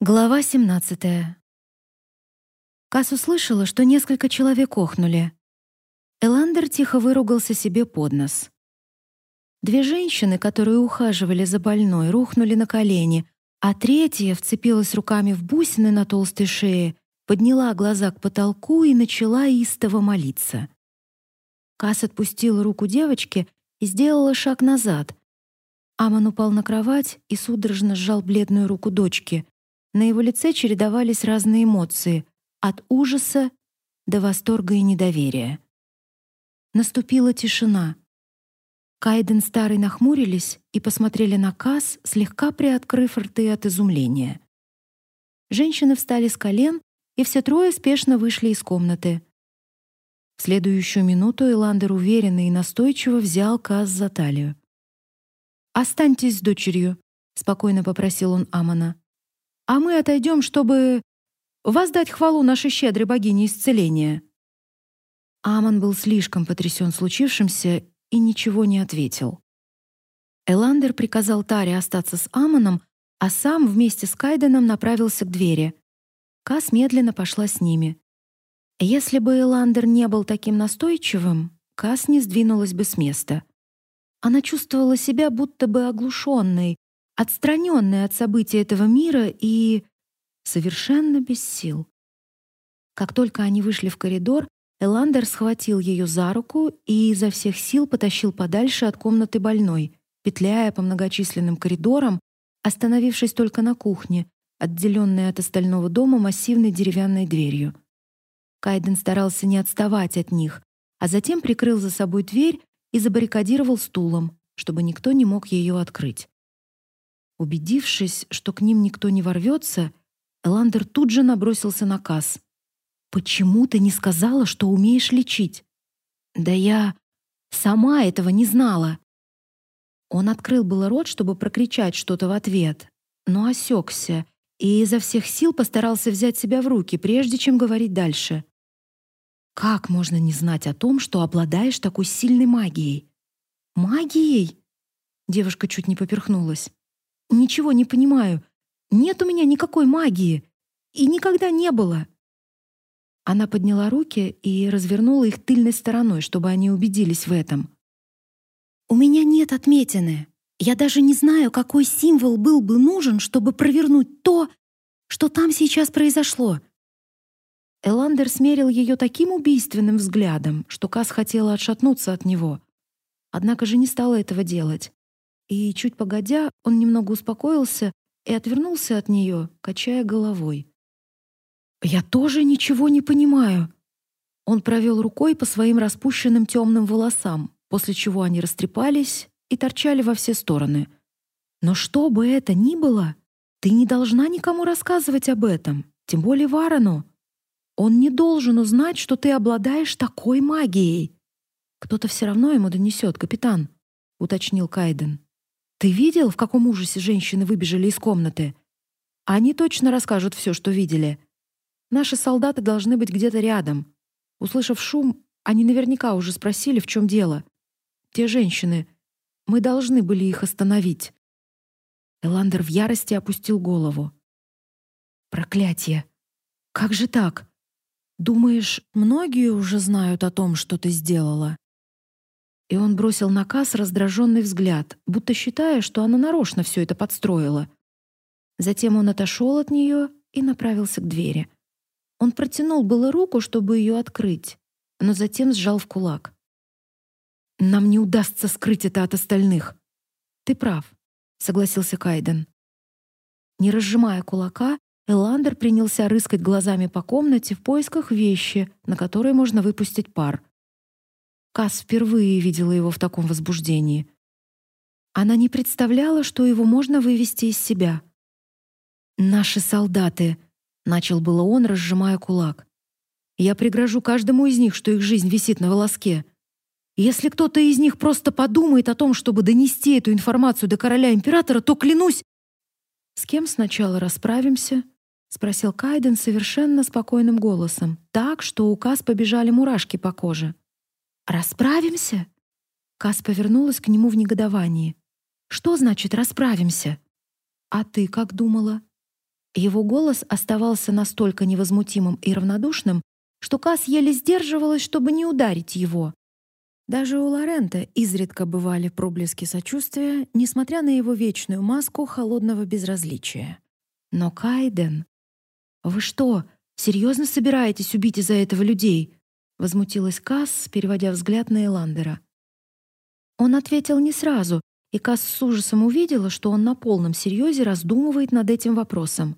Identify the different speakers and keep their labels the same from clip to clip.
Speaker 1: Глава 17. Кас услышала, что несколько человек охнули. Эландер тихо выругался себе под нос. Две женщины, которые ухаживали за больной, рухнули на колени, а третья вцепилась руками в бусины на толстой шее, подняла глаза к потолку и начала истово молиться. Кас отпустила руку девочки и сделала шаг назад. Аман упал на кровать и судорожно сжал бледную руку дочки — на его лице чередовались разные эмоции — от ужаса до восторга и недоверия. Наступила тишина. Кайден старый нахмурились и посмотрели на Кас, слегка приоткрыв рты от изумления. Женщины встали с колен, и все трое спешно вышли из комнаты. В следующую минуту Эландер уверенно и настойчиво взял Кас за талию. «Останьтесь с дочерью», — спокойно попросил он Амана а мы отойдем, чтобы воздать хвалу нашей щедрой богине исцеления». Аман был слишком потрясен случившимся и ничего не ответил. Эландер приказал Таре остаться с Аманом, а сам вместе с Кайденом направился к двери. Кас медленно пошла с ними. Если бы Эландер не был таким настойчивым, Кас не сдвинулась бы с места. Она чувствовала себя будто бы оглушенной, отстраненная от событий этого мира и совершенно без сил. Как только они вышли в коридор, Эландер схватил ее за руку и изо всех сил потащил подальше от комнаты больной, петляя по многочисленным коридорам, остановившись только на кухне, отделенной от остального дома массивной деревянной дверью. Кайден старался не отставать от них, а затем прикрыл за собой дверь и забаррикадировал стулом, чтобы никто не мог ее открыть. Убедившись, что к ним никто не ворвется, Эландер тут же набросился на Касс. «Почему ты не сказала, что умеешь лечить?» «Да я сама этого не знала». Он открыл было рот, чтобы прокричать что-то в ответ, но осекся и изо всех сил постарался взять себя в руки, прежде чем говорить дальше. «Как можно не знать о том, что обладаешь такой сильной магией?» «Магией?» Девушка чуть не поперхнулась. Ничего не понимаю. Нет у меня никакой магии. И никогда не было. Она подняла руки и развернула их тыльной стороной, чтобы они убедились в этом. У меня нет отметины. Я даже не знаю, какой символ был бы нужен, чтобы провернуть то, что там сейчас произошло. Эландер смерил ее таким убийственным взглядом, что Кас хотела отшатнуться от него. Однако же не стала этого делать. И чуть погодя, он немного успокоился и отвернулся от нее, качая головой. «Я тоже ничего не понимаю». Он провел рукой по своим распущенным темным волосам, после чего они растрепались и торчали во все стороны. «Но что бы это ни было, ты не должна никому рассказывать об этом, тем более Варану. Он не должен узнать, что ты обладаешь такой магией». «Кто-то все равно ему донесет, капитан», — уточнил Кайден. Ты видел, в каком ужасе женщины выбежали из комнаты? Они точно расскажут все, что видели. Наши солдаты должны быть где-то рядом. Услышав шум, они наверняка уже спросили, в чем дело. Те женщины. Мы должны были их остановить. Эландер в ярости опустил голову. Проклятие! Как же так? Думаешь, многие уже знают о том, что ты сделала? И он бросил на Кас раздраженный взгляд, будто считая, что она нарочно все это подстроила. Затем он отошел от нее и направился к двери. Он протянул было руку, чтобы ее открыть, но затем сжал в кулак. «Нам не удастся скрыть это от остальных». «Ты прав», — согласился Кайден. Не разжимая кулака, Эландер принялся рыскать глазами по комнате в поисках вещи, на которые можно выпустить пар. Кас впервые видела его в таком возбуждении. Она не представляла, что его можно вывести из себя. «Наши солдаты», — начал было он, разжимая кулак. «Я пригрожу каждому из них, что их жизнь висит на волоске. Если кто-то из них просто подумает о том, чтобы донести эту информацию до короля-императора, то клянусь...» «С кем сначала расправимся?» — спросил Кайден совершенно спокойным голосом, так, что у Кас побежали мурашки по коже. «Расправимся?» Кас повернулась к нему в негодовании. «Что значит «расправимся»?» «А ты как думала?» Его голос оставался настолько невозмутимым и равнодушным, что Кас еле сдерживалась, чтобы не ударить его. Даже у Лорента изредка бывали проблески сочувствия, несмотря на его вечную маску холодного безразличия. Но Кайден... «Вы что, серьезно собираетесь убить из-за этого людей?» — возмутилась Касс, переводя взгляд на Эландера. Он ответил не сразу, и Касс с ужасом увидела, что он на полном серьезе раздумывает над этим вопросом.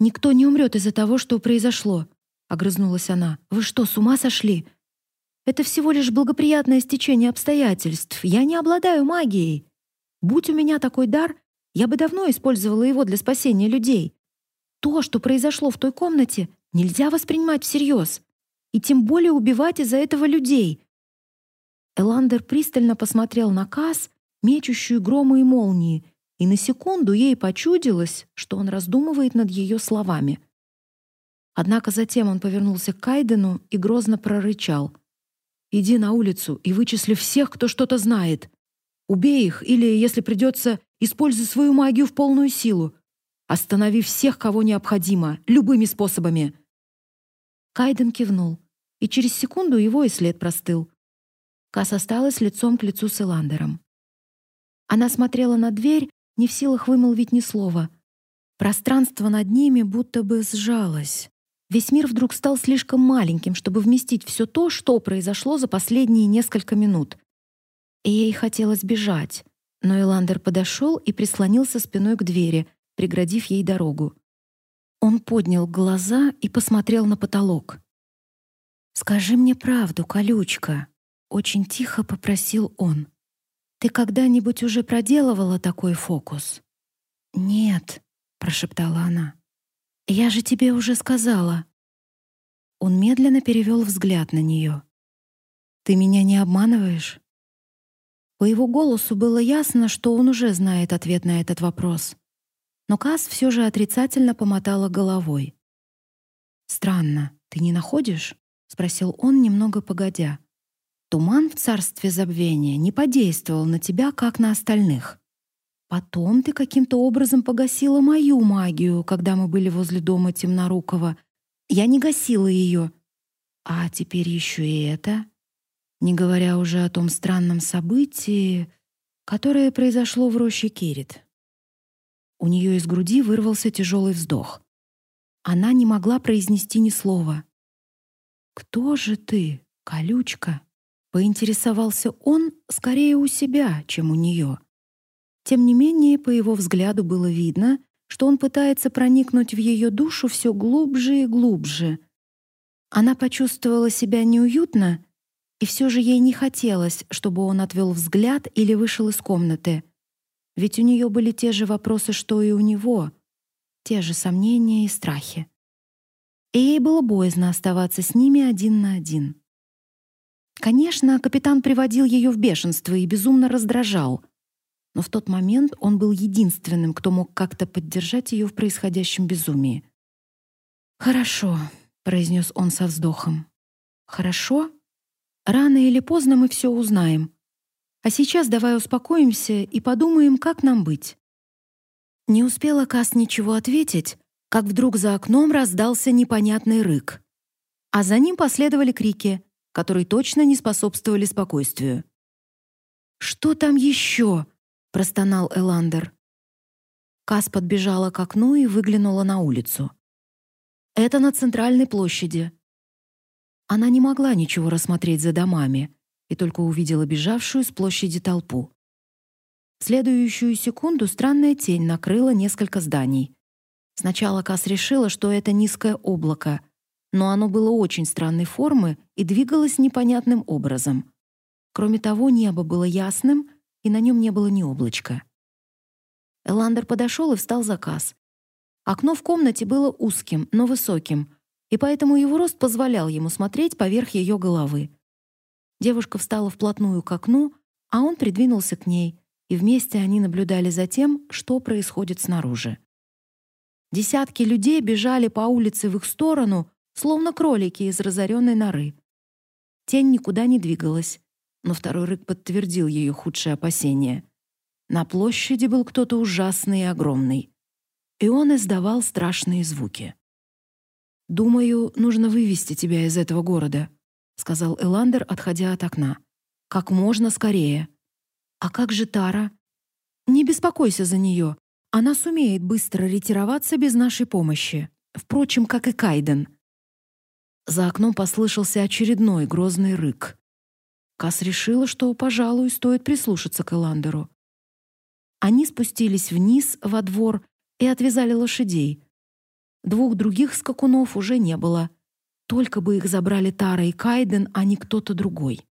Speaker 1: «Никто не умрет из-за того, что произошло», — огрызнулась она. «Вы что, с ума сошли? Это всего лишь благоприятное стечение обстоятельств. Я не обладаю магией. Будь у меня такой дар, я бы давно использовала его для спасения людей. То, что произошло в той комнате, нельзя воспринимать всерьез. И тем более убивать из-за этого людей». Эландер пристально посмотрел на Кас, мечущую громы и молнии, и на секунду ей почудилось, что он раздумывает над ее словами. Однако затем он повернулся к Кайдену и грозно прорычал. «Иди на улицу и вычисли всех, кто что-то знает. Убей их или, если придется, используй свою магию в полную силу. Останови всех, кого необходимо, любыми способами». Кайден кивнул, и через секунду его и след простыл. Кас осталась лицом к лицу с Эландером. Она смотрела на дверь, не в силах вымолвить ни слова. Пространство над ними будто бы сжалось. Весь мир вдруг стал слишком маленьким, чтобы вместить все то, что произошло за последние несколько минут. И ей хотелось бежать, но Эландер подошел и прислонился спиной к двери, преградив ей дорогу. Он поднял глаза и посмотрел на потолок. «Скажи мне правду, колючка», — очень тихо попросил он. Ты когда-нибудь уже проделывала такой фокус? Нет, прошептала она. Я же тебе уже сказала. Он медленно перевел взгляд на нее. Ты меня не обманываешь? По его голосу было ясно, что он уже знает ответ на этот вопрос. Но Кас все же отрицательно помотала головой. Странно, ты не находишь? Спросил он немного погодя. Туман в царстве забвения не подействовал на тебя, как на остальных. Потом ты каким-то образом погасила мою магию, когда мы были возле дома Темнорукова. Я не гасила ее. А теперь еще и это, не говоря уже о том странном событии, которое произошло в роще Кирит. У нее из груди вырвался тяжелый вздох. Она не могла произнести ни слова. «Кто же ты, колючка?» Поинтересовался он скорее у себя, чем у нее. Тем не менее, по его взгляду было видно, что он пытается проникнуть в ее душу все глубже и глубже. Она почувствовала себя неуютно, и все же ей не хотелось, чтобы он отвел взгляд или вышел из комнаты. Ведь у нее были те же вопросы, что и у него, те же сомнения и страхи. И ей было боязно оставаться с ними один на один. Конечно, капитан приводил ее в бешенство и безумно раздражал. Но в тот момент он был единственным, кто мог как-то поддержать ее в происходящем безумии. «Хорошо», — произнес он со вздохом. «Хорошо? Рано или поздно мы все узнаем. А сейчас давай успокоимся и подумаем, как нам быть». Не успела Кас ничего ответить, как вдруг за окном раздался непонятный рык. А за ним последовали крики которые точно не способствовали спокойствию. «Что там еще?» — простонал Эландер. Кас подбежала к окну и выглянула на улицу. «Это на центральной площади». Она не могла ничего рассмотреть за домами и только увидела бежавшую с площади толпу. В следующую секунду странная тень накрыла несколько зданий. Сначала Кас решила, что это низкое облако — но оно было очень странной формы и двигалось непонятным образом. Кроме того, небо было ясным, и на нем не было ни облачка. Эландер подошел и встал за касс. Окно в комнате было узким, но высоким, и поэтому его рост позволял ему смотреть поверх ее головы. Девушка встала вплотную к окну, а он придвинулся к ней, и вместе они наблюдали за тем, что происходит снаружи. Десятки людей бежали по улице в их сторону, словно кролики из разоренной норы. Тень никуда не двигалась, но второй рык подтвердил ее худшие опасения. На площади был кто-то ужасный и огромный. и он издавал страшные звуки. «Думаю, нужно вывести тебя из этого города», — сказал Эландер, отходя от окна. «Как можно скорее». «А как же Тара?» «Не беспокойся за нее. Она сумеет быстро ретироваться без нашей помощи. Впрочем, как и Кайден». За окном послышался очередной грозный рык. Кас решила, что, пожалуй, стоит прислушаться к Эландеру. Они спустились вниз во двор и отвязали лошадей. Двух других скакунов уже не было. Только бы их забрали Тара и Кайден, а не кто-то другой.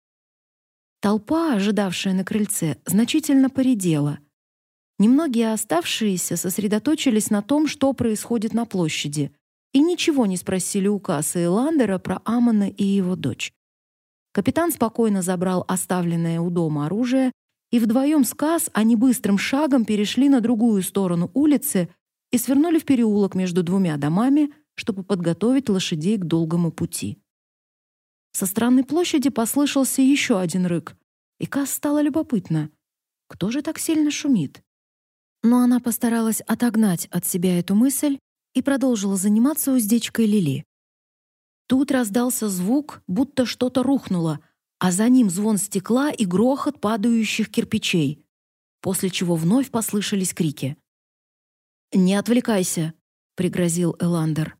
Speaker 1: Толпа, ожидавшая на крыльце, значительно поредела. Немногие оставшиеся сосредоточились на том, что происходит на площади, и ничего не спросили у Касса и Ландера про Амона и его дочь. Капитан спокойно забрал оставленное у дома оружие, и вдвоем с Касс они быстрым шагом перешли на другую сторону улицы и свернули в переулок между двумя домами, чтобы подготовить лошадей к долгому пути. Со стороны площади послышался еще один рык, и Касс стало любопытно, кто же так сильно шумит. Но она постаралась отогнать от себя эту мысль и продолжила заниматься уздечкой Лили. Тут раздался звук, будто что-то рухнуло, а за ним звон стекла и грохот падающих кирпичей, после чего вновь послышались крики. «Не отвлекайся», — пригрозил Эландер.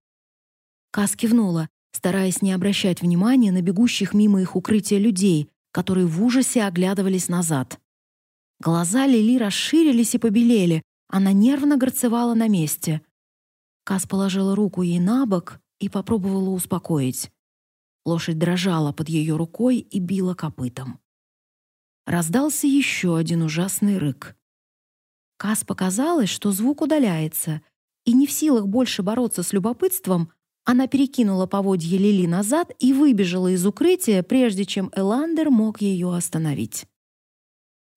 Speaker 1: Кас кивнула, стараясь не обращать внимания на бегущих мимо их укрытия людей, которые в ужасе оглядывались назад. Глаза Лили расширились и побелели, она нервно горцевала на месте. Кас положила руку ей на бок и попробовала успокоить. Лошадь дрожала под ее рукой и била копытом. Раздался еще один ужасный рык. Кас показалось, что звук удаляется, и не в силах больше бороться с любопытством, она перекинула поводье Лили назад и выбежала из укрытия, прежде чем Эландер мог ее остановить.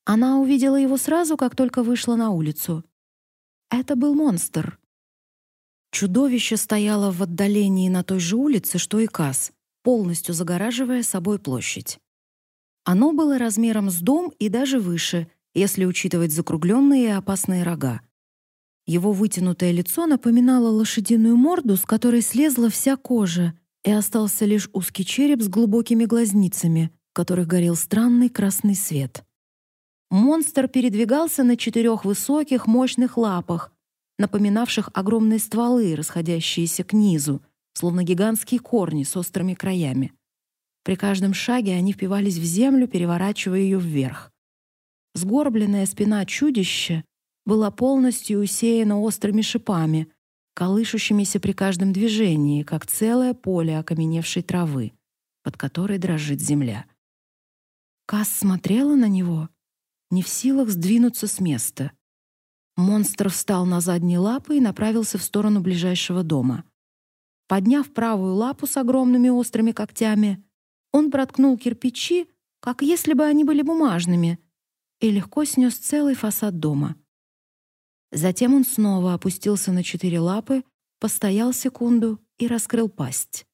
Speaker 1: Она увидела его сразу, как только вышла на улицу. Это был монстр. Чудовище стояло в отдалении на той же улице, что и Кас, полностью загораживая собой площадь. Оно было размером с дом и даже выше, если учитывать закругленные и опасные рога. Его вытянутое лицо напоминало лошадиную морду, с которой слезла вся кожа, и остался лишь узкий череп с глубокими глазницами, в которых горел странный красный свет. Монстр передвигался на четырех высоких, мощных лапах, напоминавших огромные стволы, расходящиеся к низу, словно гигантские корни с острыми краями. При каждом шаге они впивались в землю, переворачивая ее вверх. Сгорбленная спина чудища была полностью усеяна острыми шипами, колышущимися при каждом движении, как целое поле окаменевшей травы, под которой дрожит земля. Кас смотрела на него, не в силах сдвинуться с места — Монстр встал на задние лапы и направился в сторону ближайшего дома. Подняв правую лапу с огромными острыми когтями, он проткнул кирпичи, как если бы они были бумажными, и легко снес целый фасад дома. Затем он снова опустился на четыре лапы, постоял секунду и раскрыл пасть.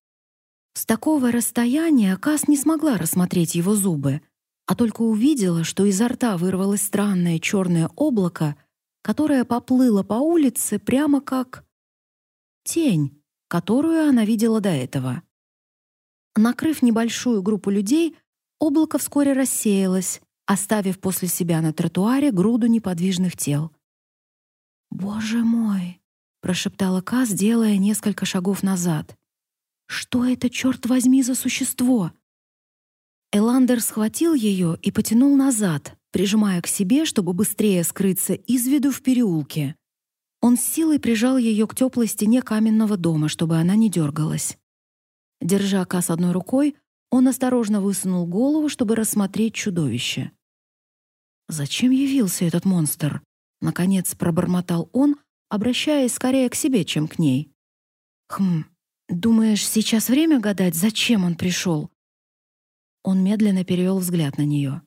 Speaker 1: С такого расстояния Кас не смогла рассмотреть его зубы, а только увидела, что изо рта вырвалось странное черное облако — которая поплыла по улице прямо как тень, которую она видела до этого. Накрыв небольшую группу людей, облако вскоре рассеялось, оставив после себя на тротуаре груду неподвижных тел. «Боже мой!» — прошептала Каз, делая несколько шагов назад. «Что это, черт возьми, за существо?» Эландер схватил ее и потянул назад, прижимая к себе, чтобы быстрее скрыться из виду в переулке. Он с силой прижал ее к теплой стене каменного дома, чтобы она не дергалась. Держа Кас одной рукой, он осторожно высунул голову, чтобы рассмотреть чудовище. «Зачем явился этот монстр?» — наконец пробормотал он, обращаясь скорее к себе, чем к ней. «Хм, думаешь, сейчас время гадать, зачем он пришел?» Он медленно перевел взгляд на нее.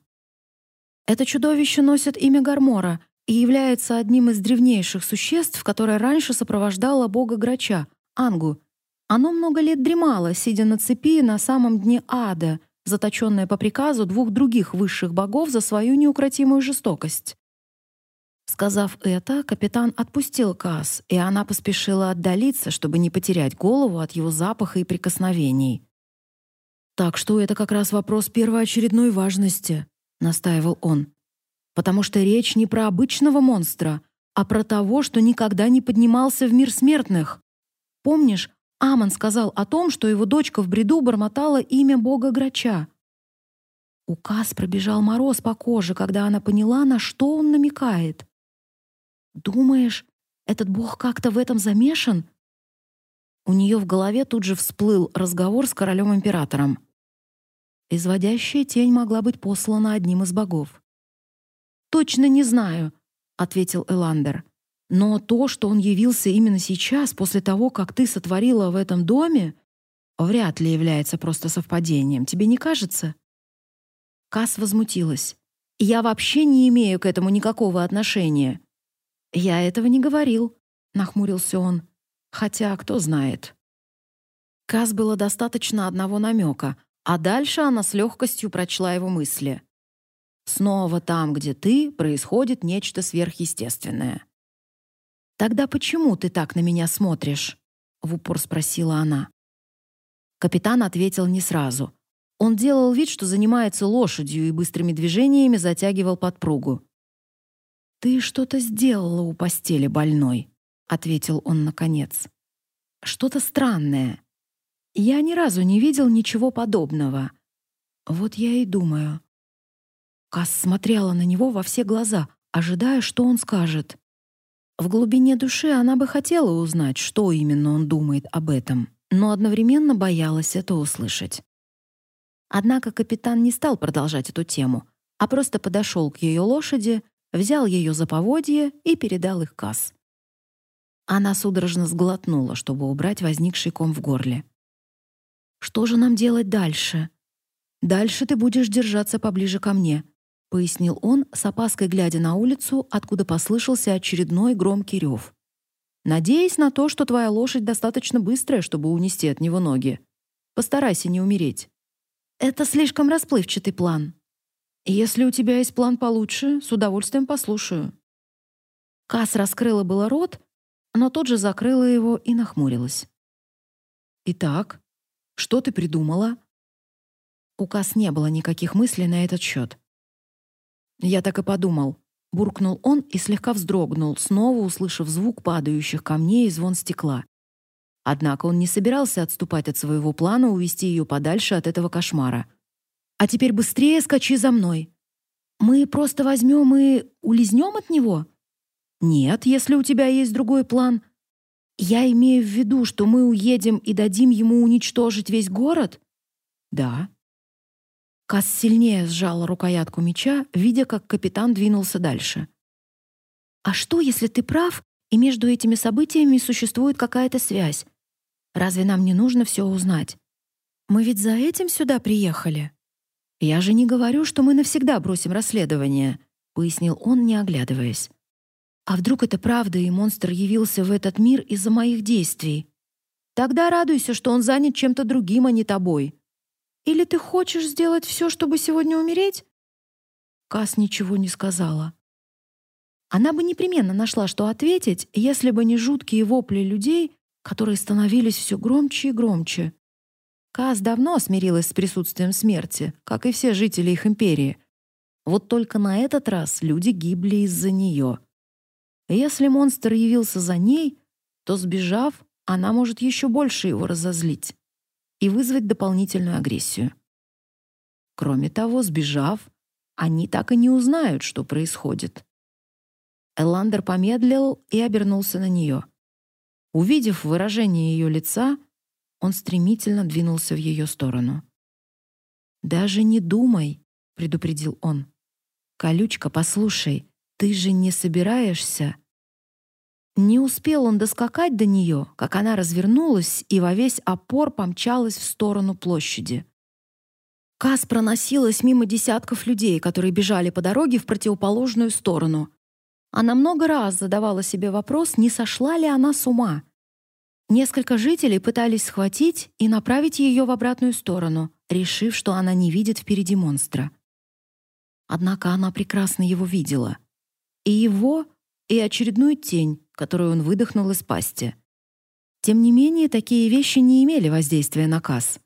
Speaker 1: Это чудовище носит имя Гармора и является одним из древнейших существ, которое раньше сопровождало бога Грача, Ангу. Оно много лет дремало, сидя на цепи на самом дне ада, заточенное по приказу двух других высших богов за свою неукротимую жестокость. Сказав это, капитан отпустил Касс, и она поспешила отдалиться, чтобы не потерять голову от его запаха и прикосновений. «Так что это как раз вопрос первоочередной важности», — настаивал он. «Потому что речь не про обычного монстра, а про того, что никогда не поднимался в мир смертных. Помнишь, Амон сказал о том, что его дочка в бреду бормотала имя бога Грача. У Кас пробежал мороз по коже, когда она поняла, на что он намекает. «Думаешь, этот бог как-то в этом замешан?» У нее в голове тут же всплыл разговор с королем-императором. Изводящая тень могла быть послана одним из богов. «Точно не знаю», — ответил Эландер. Но то, что он явился именно сейчас, после того, как ты сотворила в этом доме, вряд ли является просто совпадением. Тебе не кажется? Кас возмутилась. Я вообще не имею к этому никакого отношения. Я этого не говорил, нахмурился он. Хотя, кто знает. Кас было достаточно одного намека, а дальше она с легкостью прочла его мысли. Снова там, где ты, происходит нечто сверхъестественное. «Тогда почему ты так на меня смотришь?» — в упор спросила она. Капитан ответил не сразу. Он делал вид, что занимается лошадью и быстрыми движениями затягивал подпругу. «Ты что-то сделала у постели больной», — ответил он наконец. «Что-то странное. Я ни разу не видел ничего подобного. Вот я и думаю». Кас смотрела на него во все глаза, ожидая, что он скажет. В глубине души она бы хотела узнать, что именно он думает об этом, но одновременно боялась это услышать. Однако капитан не стал продолжать эту тему, а просто подошел к ее лошади, взял ее за поводье и передал их Касс. Она судорожно сглотнула, чтобы убрать возникший ком в горле. «Что же нам делать дальше?» «Дальше ты будешь держаться поближе ко мне», — пояснил он, с опаской глядя на улицу, откуда послышался очередной громкий рев. «Надеясь на то, что твоя лошадь достаточно быстрая, чтобы унести от него ноги. Постарайся не умереть». «Это слишком расплывчатый план». «Если у тебя есть план получше, с удовольствием послушаю». Кас раскрыла было рот, но тут же закрыла его и нахмурилась. «Итак, что ты придумала?» У Кас не было никаких мыслей на этот счет. Я так и подумал. Буркнул он и слегка вздрогнул, снова услышав звук падающих камней и звон стекла. Однако он не собирался отступать от своего плана увести ее подальше от этого кошмара. «А теперь быстрее скачи за мной. Мы просто возьмем и улизнем от него?» «Нет, если у тебя есть другой план». «Я имею в виду, что мы уедем и дадим ему уничтожить весь город?» «Да». Кас сильнее сжала рукоятку меча, видя, как капитан двинулся дальше. «А что, если ты прав, и между этими событиями существует какая-то связь? Разве нам не нужно все узнать? Мы ведь за этим сюда приехали?» «Я же не говорю, что мы навсегда бросим расследование», — пояснил он, не оглядываясь. «А вдруг это правда, и монстр явился в этот мир из-за моих действий? Тогда радуйся, что он занят чем-то другим, а не тобой», или ты хочешь сделать все, чтобы сегодня умереть?» Кас ничего не сказала. Она бы непременно нашла, что ответить, если бы не жуткие вопли людей, которые становились все громче и громче. Кас давно смирилась с присутствием смерти, как и все жители их империи. Вот только на этот раз люди гибли из-за нее. Если монстр явился за ней, то, сбежав, она может еще больше его разозлить и вызвать дополнительную агрессию. Кроме того, сбежав, они так и не узнают, что происходит. Эландер помедлил и обернулся на нее. Увидев выражение ее лица, он стремительно двинулся в ее сторону. «Даже не думай», — предупредил он. «Колючка, послушай, ты же не собираешься...» Не успел он доскакать до нее, как она развернулась и во весь опор помчалась в сторону площади. Кас проносилась мимо десятков людей, которые бежали по дороге в противоположную сторону. Она много раз задавала себе вопрос, не сошла ли она с ума. Несколько жителей пытались схватить и направить ее в обратную сторону, решив, что она не видит впереди монстра. Однако она прекрасно его видела. И его, и очередную тень, которую он выдохнул из пасти. Тем не менее, такие вещи не имели воздействия на Касс.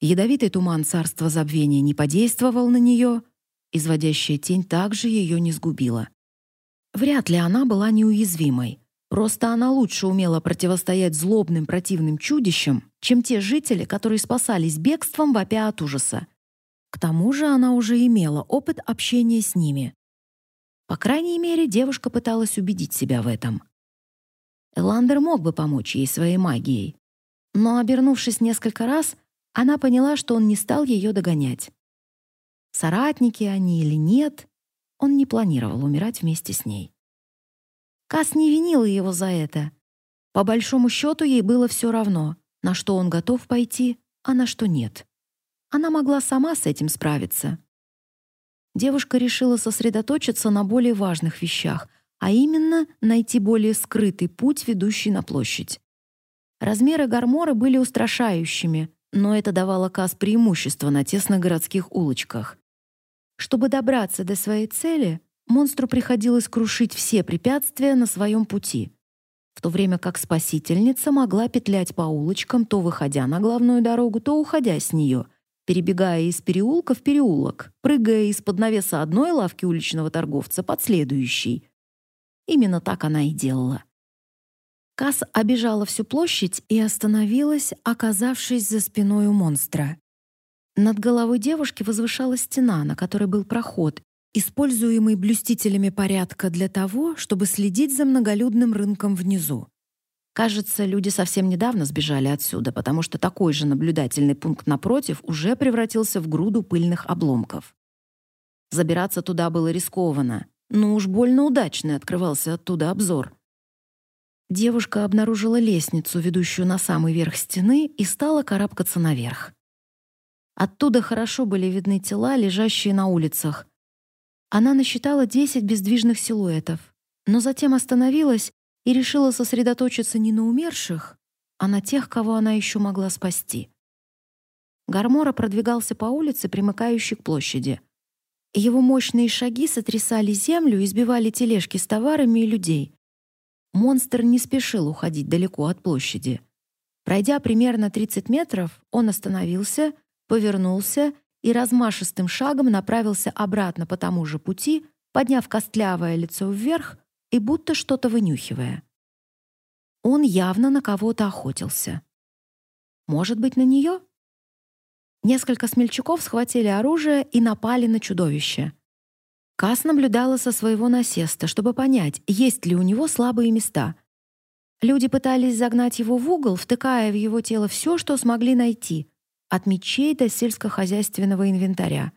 Speaker 1: Ядовитый туман царства забвения не подействовал на нее, изводящая тень также ее не сгубила. Вряд ли она была неуязвимой. Просто она лучше умела противостоять злобным противным чудищам, чем те жители, которые спасались бегством вопя от ужаса. К тому же она уже имела опыт общения с ними. По крайней мере, девушка пыталась убедить себя в этом. Эландер мог бы помочь ей своей магией, но, обернувшись несколько раз, она поняла, что он не стал ее догонять. Соратники они или нет, он не планировал умирать вместе с ней. Кас не винила его за это. По большому счету ей было все равно, на что он готов пойти, а на что нет. Она могла сама с этим справиться. Девушка решила сосредоточиться на более важных вещах, а именно найти более скрытый путь, ведущий на площадь. Размеры Гармора были устрашающими, но это давало Кас преимущество на тесных городских улочках. Чтобы добраться до своей цели, монстру приходилось крушить все препятствия на своем пути, в то время как спасительница могла петлять по улочкам, то выходя на главную дорогу, то уходя с нее, перебегая из переулка в переулок, прыгая из-под навеса одной лавки уличного торговца под следующей. Именно так она и делала. Касс обежала всю площадь и остановилась, оказавшись за спиной у монстра. Над головой девушки возвышалась стена, на которой был проход, используемый блюстителями порядка для того, чтобы следить за многолюдным рынком внизу. Кажется, люди совсем недавно сбежали отсюда, потому что такой же наблюдательный пункт напротив уже превратился в груду пыльных обломков. Забираться туда было рискованно, но уж больно удачно открывался оттуда обзор. Девушка обнаружила лестницу, ведущую на самый верх стены, и стала карабкаться наверх. Оттуда хорошо были видны тела, лежащие на улицах. Она насчитала 10 бездвижных силуэтов, но затем остановилась и решила сосредоточиться не на умерших, а на тех, кого она еще могла спасти. Гармора продвигался по улице, примыкающей к площади. Его мощные шаги сотрясали землю и сбивали тележки с товарами и людей. Монстр не спешил уходить далеко от площади. Пройдя примерно 30 метров, он остановился, повернулся и размашистым шагом направился обратно по тому же пути, подняв костлявое лицо вверх и будто что-то вынюхивая. Он явно на кого-то охотился. Может быть, на нее? Несколько смельчаков схватили оружие и напали на чудовище. Кас наблюдала со своего насеста, чтобы понять, есть ли у него слабые места. Люди пытались загнать его в угол, втыкая в его тело все, что смогли найти, от мечей до сельскохозяйственного инвентаря.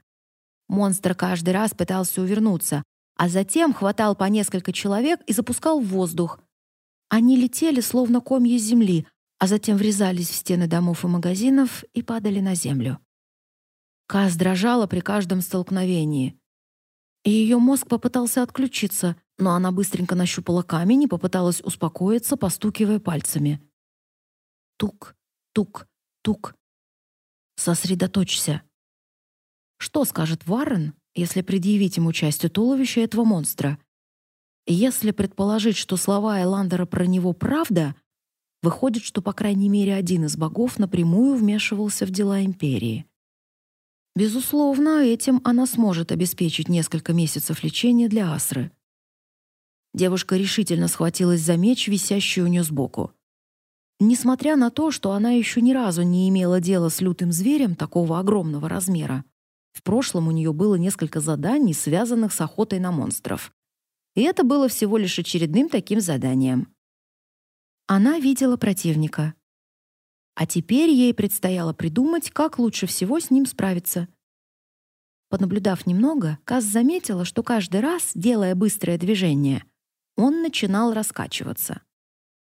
Speaker 1: Монстр каждый раз пытался увернуться, а затем хватал по несколько человек и запускал в воздух. Они летели, словно комья земли, а затем врезались в стены домов и магазинов и падали на землю. Кас дрожала при каждом столкновении и ее мозг попытался отключиться, но она быстренько нащупала камень и попыталась успокоиться, постукивая пальцами. Тук, тук, тук. Сосредоточься. Что скажет Варрен, если предъявить ему частью туловища этого монстра? Если предположить, что слова Эландера про него правда, выходит, что по крайней мере один из богов напрямую вмешивался в дела империи. Безусловно, этим она сможет обеспечить несколько месяцев лечения для Асры. Девушка решительно схватилась за меч, висящий у нее сбоку. Несмотря на то, что она еще ни разу не имела дела с лютым зверем такого огромного размера, в прошлом у нее было несколько заданий, связанных с охотой на монстров. И это было всего лишь очередным таким заданием. Она видела противника. А теперь ей предстояло придумать, как лучше всего с ним справиться. Понаблюдав немного, Каз заметила, что каждый раз, делая быстрое движение, он начинал раскачиваться.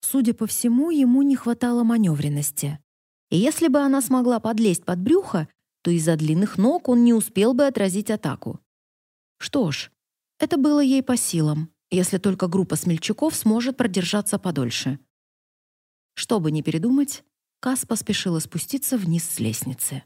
Speaker 1: Судя по всему, ему не хватало маневренности. И если бы она смогла подлезть под брюхо, то из-за длинных ног он не успел бы отразить атаку. Что ж, это было ей по силам, если только группа смельчаков сможет продержаться подольше. Чтобы не передумать, Кас поспешила спуститься вниз с лестницы.